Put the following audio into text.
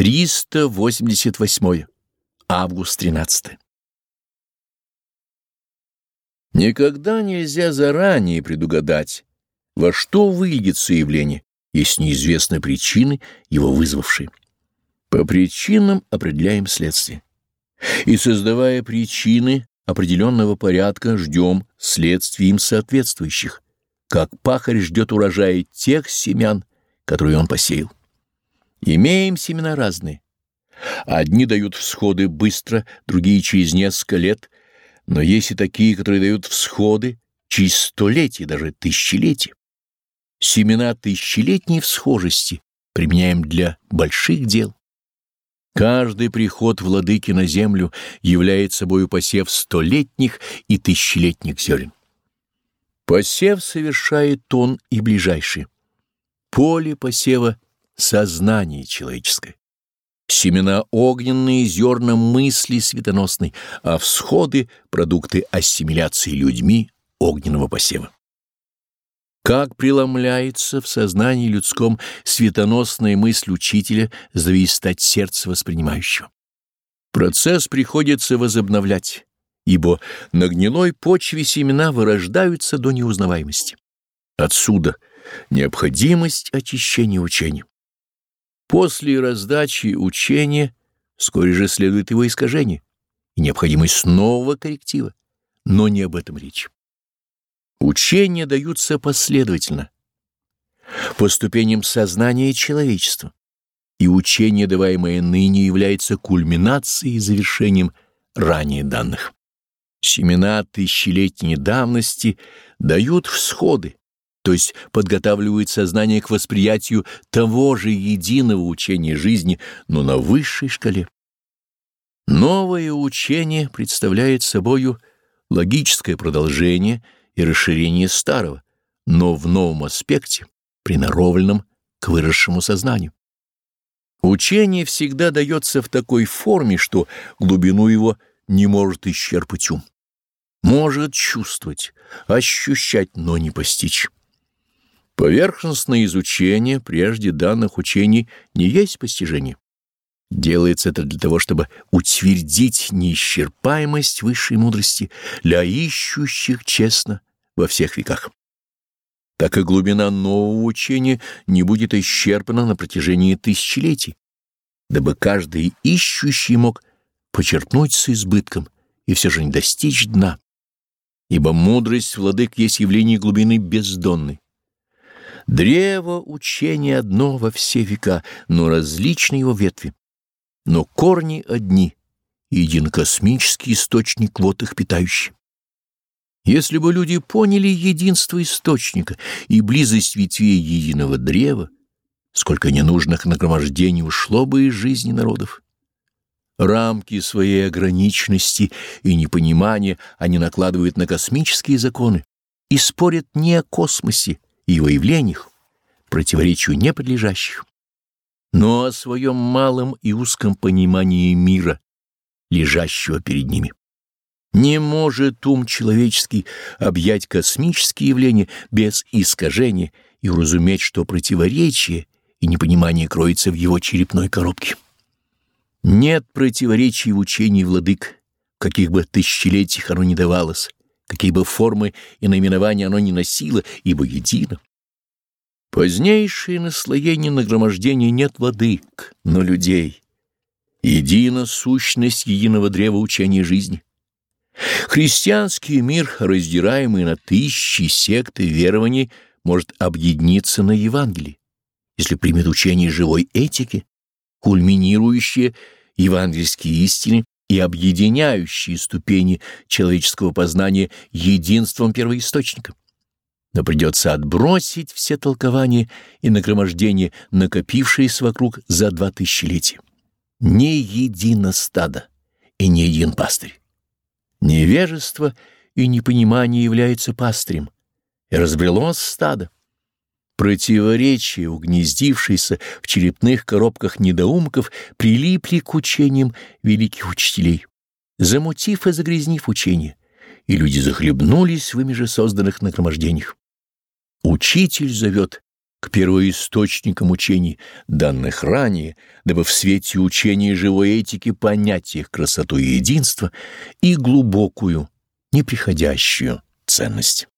388. Август 13. Никогда нельзя заранее предугадать, во что выльется явление, если неизвестны причины, его вызвавшие. По причинам определяем следствие. И создавая причины определенного порядка, ждем следствий им соответствующих, как пахарь ждет урожая тех семян, которые он посеял. Имеем семена разные. Одни дают всходы быстро, другие через несколько лет, но есть и такие, которые дают всходы через столетия, даже тысячелетия. Семена тысячелетней всхожести применяем для больших дел. Каждый приход владыки на землю является собою посев столетних и тысячелетних зерен. Посев совершает он и ближайший. Поле посева сознание человеческое. Семена огненные, зерна мысли светоносной, а всходы — продукты ассимиляции людьми огненного посева. Как преломляется в сознании людском светоносная мысль учителя, зависит от сердца воспринимающего. Процесс приходится возобновлять, ибо на гнилой почве семена вырождаются до неузнаваемости. Отсюда необходимость очищения учения. После раздачи учения вскоре же следует его искажение и необходимость нового корректива, но не об этом речь. Учения даются последовательно, по ступеням сознания человечества, и учение, даваемое ныне, является кульминацией и завершением ранее данных. Семена тысячелетней давности дают всходы, то есть подготавливает сознание к восприятию того же единого учения жизни, но на высшей шкале. Новое учение представляет собою логическое продолжение и расширение старого, но в новом аспекте, приноровленном к выросшему сознанию. Учение всегда дается в такой форме, что глубину его не может исчерпать ум. Может чувствовать, ощущать, но не постичь. Поверхностное изучение прежде данных учений не есть постижение. Делается это для того, чтобы утвердить неисчерпаемость высшей мудрости для ищущих честно во всех веках. Так и глубина нового учения не будет исчерпана на протяжении тысячелетий, дабы каждый ищущий мог почерпнуть с избытком и все же не достичь дна. Ибо мудрость владык есть явление глубины бездонной. Древо учения одно во все века, но различны его ветви. Но корни одни, един космический источник вот их питающий. Если бы люди поняли единство источника и близость ветвей единого древа, сколько ненужных нагромождений ушло бы из жизни народов. Рамки своей ограниченности и непонимания они накладывают на космические законы и спорят не о космосе, и его явлениях, противоречию не подлежащих, но о своем малом и узком понимании мира, лежащего перед ними. Не может ум человеческий объять космические явления без искажения и уразуметь, что противоречие и непонимание кроется в его черепной коробке. Нет противоречий в учении владык, каких бы тысячелетиях оно ни давалось, какие бы формы и наименования оно ни носило, ибо едино. Позднейшее наслоение нагромождения нет воды, но людей. Едина сущность единого древа учения жизни. Христианский мир, раздираемый на тысячи сект и верований, может объединиться на Евангелии, если примет учение живой этики, кульминирующее евангельские истины и объединяющие ступени человеческого познания единством первоисточника. Но придется отбросить все толкования и нагромождения, накопившиеся вокруг за два тысячелетия. Не едино стадо и не един пастырь. Невежество и непонимание являются пастырем, и разбрелось стадо. Противоречия, угнездившиеся в черепных коробках недоумков, прилипли к учениям великих учителей, замутив и загрязнив учение, и люди захлебнулись в ими же созданных нагромождениях. Учитель зовет к первоисточникам учений, данных ранее, дабы в свете учения живой этики понять их красоту и единство и глубокую, неприходящую ценность.